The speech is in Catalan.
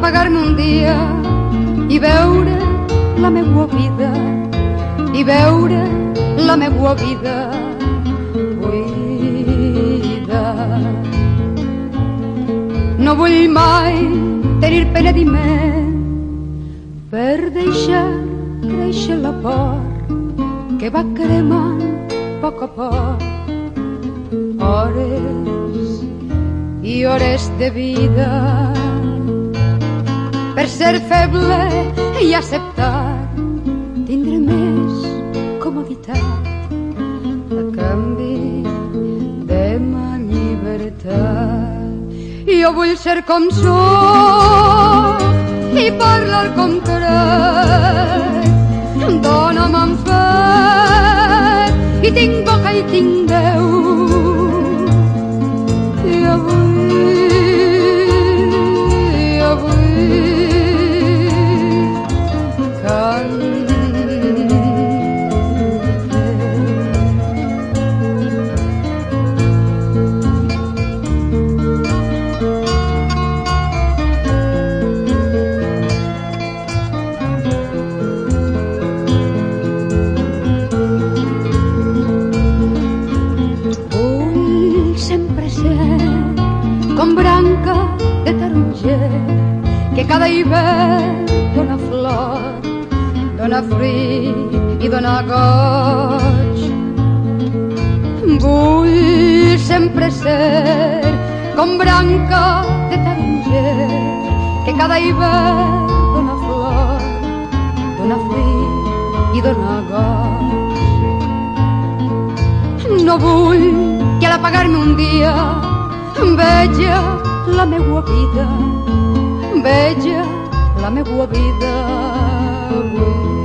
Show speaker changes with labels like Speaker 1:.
Speaker 1: apagar-me un dia i veure la meua vida i veure la meua vida buida. No vull mai tenir penediment per deixar créixer la por que va cremant a poc a poc i hores de vida per ser feble i acceptar tindre més comoditat a canvi de ma llibertat. Jo vull ser com sóc i parlar com crec. Dóna'm en fet i tinc boca i tinc cada hivern dona flor, dona fruit i dona goig. Vull sempre ser com branca de taronger que cada hivern dona flor, dona fruit i dona goig. No vull que a l'apagar-me un dia veja la meua vida, com la meua vida avui.